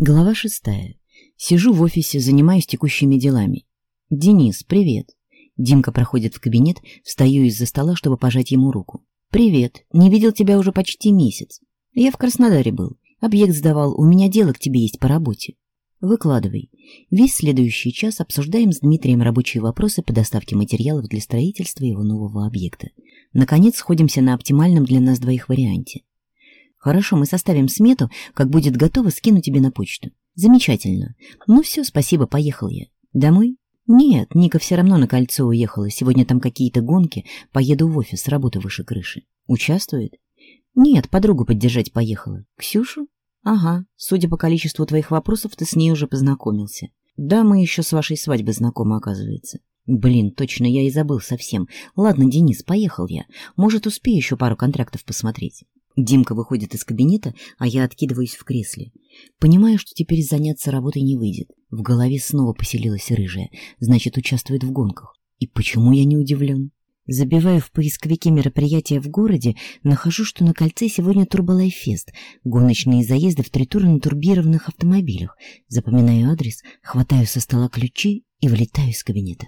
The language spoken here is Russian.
Глава шестая. Сижу в офисе, занимаюсь текущими делами. «Денис, привет!» Димка проходит в кабинет, встаю из-за стола, чтобы пожать ему руку. «Привет! Не видел тебя уже почти месяц. Я в Краснодаре был. Объект сдавал. У меня дело к тебе есть по работе. Выкладывай. Весь следующий час обсуждаем с Дмитрием рабочие вопросы по доставке материалов для строительства его нового объекта. Наконец, сходимся на оптимальном для нас двоих варианте. Хорошо, мы составим смету, как будет готово, скину тебе на почту. Замечательно. Ну все, спасибо, поехал я. Домой? Нет, Ника все равно на кольцо уехала. Сегодня там какие-то гонки. Поеду в офис, работа выше крыши. Участвует? Нет, подругу поддержать поехала. Ксюшу? Ага, судя по количеству твоих вопросов, ты с ней уже познакомился. Да, мы еще с вашей свадьбы знакомы, оказывается. Блин, точно, я и забыл совсем. Ладно, Денис, поехал я. Может, успею еще пару контрактов посмотреть. Димка выходит из кабинета, а я откидываюсь в кресле. Понимаю, что теперь заняться работой не выйдет. В голове снова поселилась рыжая, значит, участвует в гонках. И почему я не удивлен? Забиваю в поисковике мероприятия в городе, нахожу, что на кольце сегодня Турболайфест, гоночные заезды в три тура на турбированных автомобилях. Запоминаю адрес, хватаю со стола ключи и вылетаю из кабинета.